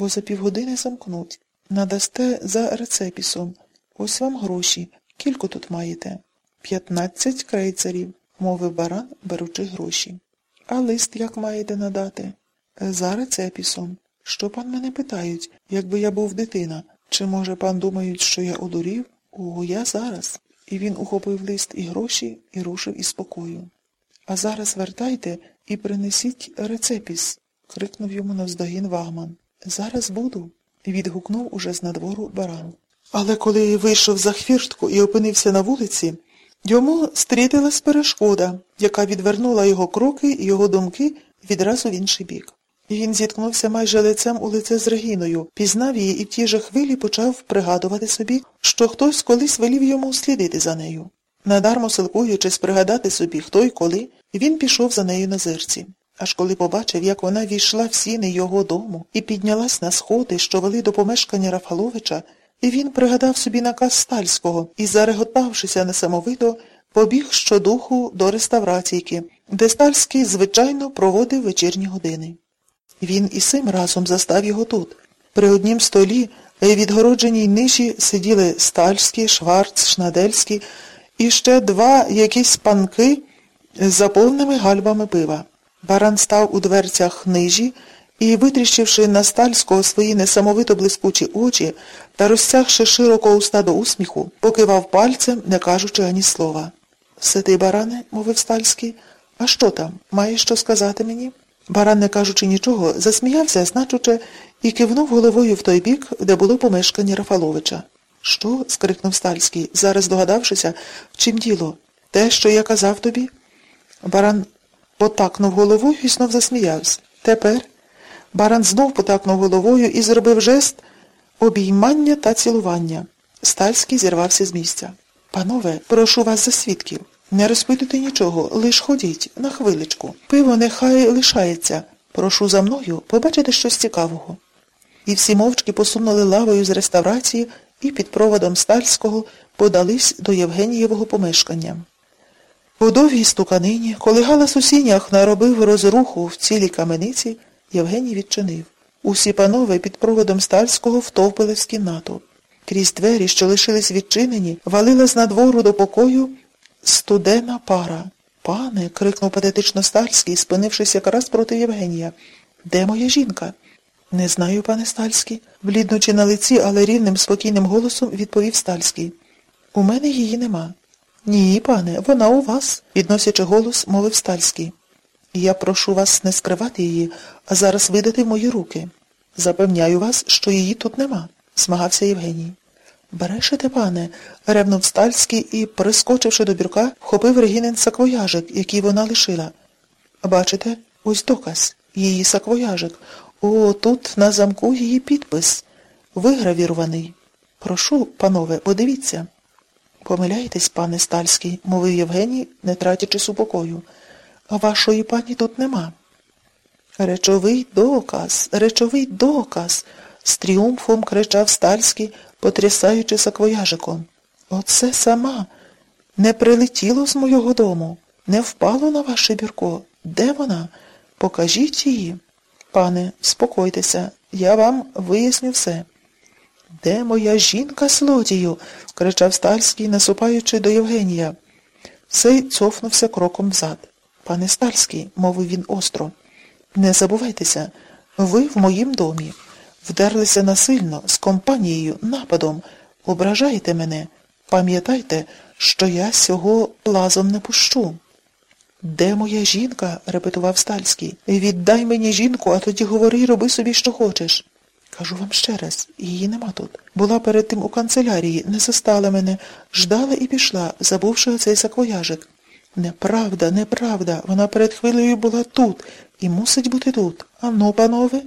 бо за півгодини замкнуть. Надасте за рецепісом. Ось вам гроші. Кілько тут маєте? П'ятнадцять крейцерів, мовив баран, беручи гроші. А лист як маєте надати? За рецепісом. Що пан мене питають, якби я був дитина? Чи, може, пан думають, що я одурів? О, я зараз. І він ухопив лист і гроші і рушив із покою. А зараз вертайте і принесіть рецепіс, крикнув йому навздогін вагман. Зараз буду. відгукнув уже з надвору баран. Але коли вийшов за хвіртку і опинився на вулиці, йому стрітилась перешкода, яка відвернула його кроки і його думки відразу в інший бік. Він зіткнувся майже лицем у лице з Регіною, пізнав її і в тій же хвилі почав пригадувати собі, що хтось колись велів йому слідити за нею. Надармо силкуючись пригадати собі, хто й коли, він пішов за нею на зерці. Аж коли побачив, як вона війшла в сіни його дому і піднялась на сходи, що вели до помешкання Рафаловича, і він пригадав собі наказ Стальського і, зареготавшися несамовито, побіг щодуху до реставраційки, де Стальський, звичайно, проводив вечірні години. Він і сим разом застав його тут. При однім столі, відгородженій ниші, сиділи Стальський, Шварц, Шнадельський і ще два якісь панки з заповненими гальбами пива. Баран став у дверцях нижі і, витріщивши на стальського свої несамовито блискучі очі та розтягши широко уста до усміху, покивав пальцем, не кажучи ані слова. Сиди, баране, мовив стальський, а що там? Маєш що сказати мені? Баран, не кажучи нічого, засміявся, значучи, і кивнув головою в той бік, де було помешкання Рафаловича. Що? скрикнув Стальський, зараз догадавшися, в чим діло? Те, що я казав тобі? Баран потакнув головою і знов засміявся. Тепер баран знов потакнув головою і зробив жест обіймання та цілування. Стальський зірвався з місця. Панове, прошу вас за свідків. Не розпитуйте нічого, лиш ходіть, на хвиличку. Пиво нехай лишається. Прошу за мною побачити щось цікавого. І всі мовчки посунули лавою з реставрації і під проводом Стальського подались до Євгенієвого помешкання. У довгій стуканині, коли галас у сінях наробив розруху в цілій камениці, Євгеній відчинив. Усі панове під проводом Стальського втовпились в кімнату. Крізь двері, що лишились відчинені, валила з надвору до покою студена пара. Пане, крикнув патетично Стальський, спинившись якраз проти Євгенія. Де моя жінка? Не знаю, пане Стальський, вліднучи на лиці, але рівним, спокійним голосом відповів Стальський. У мене її нема. Ні, пане, вона у вас, підносячи голос, мовив Стальський. Я прошу вас не скривати її, а зараз видати в мої руки. Запевняю вас, що її тут нема, змагався Євгеній. Брешете, пане, ревнув Стальський і, прискочивши до бірка, вхопив Регінин саквояжик, який вона лишила. Бачите, ось доказ, її саквояжик. О, тут на замку її підпис. Вигравірований. Прошу, панове, подивіться. Помиляєтесь, пане Стальський, мовив Євгеній, не тратячи супокою. Вашої пані тут нема. Речовий доказ, речовий доказ, з тріумфом кричав Стальський, потрясаючи саквояжиком. Оце сама. Не прилетіло з мого дому, не впало на ваше бірко. Де вона? Покажіть її. Пане, спокойтеся, я вам виясню все. Де моя жінка, злодію? кричав Стальський, насупаючи до Євгенія. Цей цофнувся кроком взад. Пане Стальський, мовив він остро, не забувайтеся, ви в моїм домі. Вдерлися насильно, з компанією, нападом. Ображаєте мене. Пам'ятайте, що я сього плазом не пущу. Де моя жінка? репетував Стальський. Віддай мені жінку, а тоді говори роби собі, що хочеш. Кажу вам ще раз, її нема тут. Була перед тим у канцелярії, не застала мене, ждала і пішла, забувши оцей саквояжик. Неправда, неправда, вона перед хвилею була тут і мусить бути тут. Ану, панове,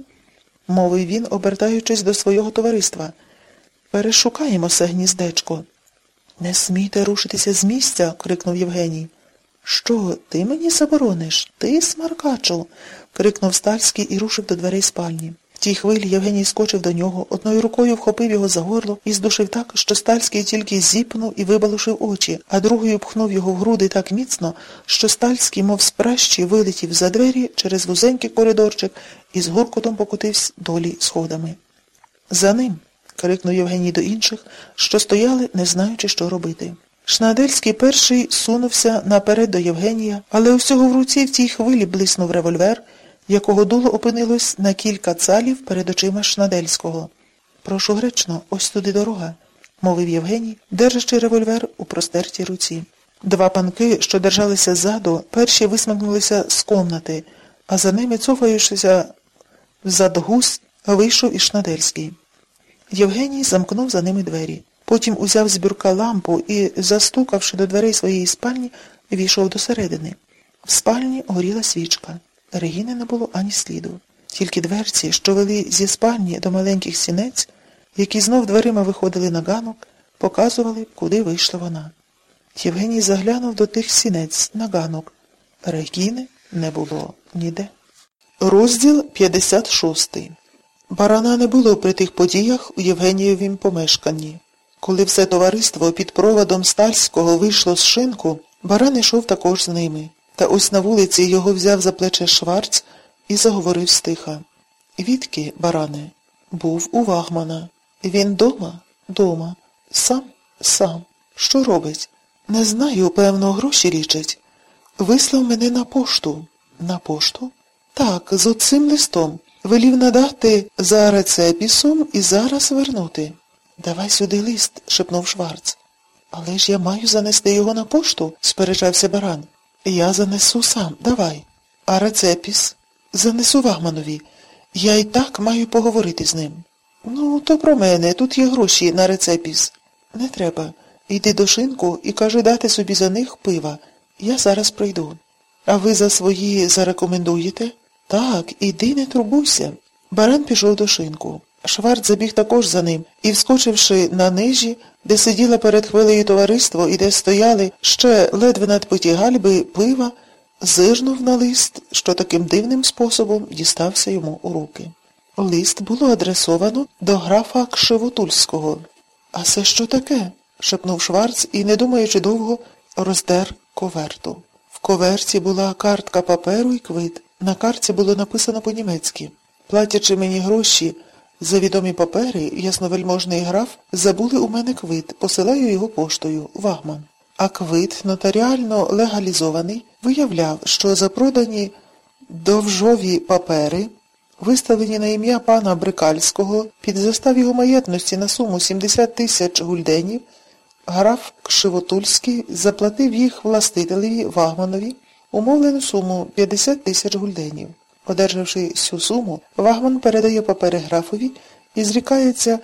мовив він, обертаючись до свого товариства. Перешукаємо це гніздечко. Не смійте рушитися з місця, крикнув Євгеній. Що, ти мені заборониш? Ти, смаркачу? крикнув Стальський і рушив до дверей спальні. Тій хвилі Євгеній скочив до нього, одною рукою вхопив його за горло і здушив так, що Стальський тільки зіпнув і вибалушив очі, а другою пхнув його в груди так міцно, що Стальський, мов з пращі, вилетів за двері через вузенький коридорчик і з гуркотом покотився долі сходами. За ним. крикнув Євгеній до інших, що стояли, не знаючи, що робити. Шнадельський перший сунувся наперед до Євгенія, але у сього в руці в тій хвилі блиснув револьвер, якого дуло опинилось на кілька цалів перед очима Шнадельського. Прошу гречно, ось туди дорога, мовив Євгеній, держачи револьвер у простертій руці. Два панки, що держалися ззаду, перші висмикнулися з комнати, а за ними, цофаючися взад гусь, вийшов і Шнадельський. Євгеній замкнув за ними двері. Потім узяв з бюрка лампу і, застукавши до дверей своєї спальні, війшов до середини. В спальні горіла свічка. Регіни не було ані сліду. Тільки дверці, що вели зі спальні до маленьких сінець, які знов дверима виходили на ганок, показували, куди вийшла вона. Євгеній заглянув до тих сінець на ганок. Регіни не було ніде. Розділ 56 Барана не було при тих подіях у Євгенієвім помешканні. Коли все товариство під проводом Стальського вийшло з шинку, баран йшов також з ними. Та ось на вулиці його взяв за плече Шварц і заговорив стиха. Відки, баране, був у Вагмана. Він дома? Дома. Сам? Сам. Що робить? Не знаю, певно, гроші лічить. Вислав мене на пошту. На пошту? Так, з оцим листом. Велів надати за рецепісом і зараз вернути. Давай сюди лист, шепнув Шварц. Але ж я маю занести його на пошту, сперечався баран. Я занесу сам, давай. А рецепіс? Занесу Вагманові. Я й так маю поговорити з ним. Ну, то про мене, тут є гроші на рецепіс. Не треба. Йди до шинку і кажи дати собі за них пива. Я зараз прийду. А ви за свої зарекомендуєте? Так, іди, не турбуйся. Баран пішов до шинку. Шварц забіг також за ним і, вскочивши на нижі, де сиділо перед хвилею товариство і де стояли ще ледве надпиті гальби пива, зирнув на лист, що таким дивним способом дістався йому у руки. Лист було адресовано до графа Кшивотульського. А це що таке? шепнув Шварц і, не думаючи довго, роздер коверту. В коверті була картка паперу і квит. На картці було написано по-німецьки. Платячи мені гроші за відомі папери, ясновельможний граф забули у мене квит, посилаю його поштою, Вагман. А квит, нотаріально легалізований, виявляв, що за продані довжові папери, виставлені на ім'я пана Брикальського, під застав його маєтності на суму 70 тисяч гульденів, граф Кшивотульський заплатив їх властителеві Вагманові умовлену суму 50 тисяч гульденів. Одержавши цю суму, Вагман передає папери графові і зрікається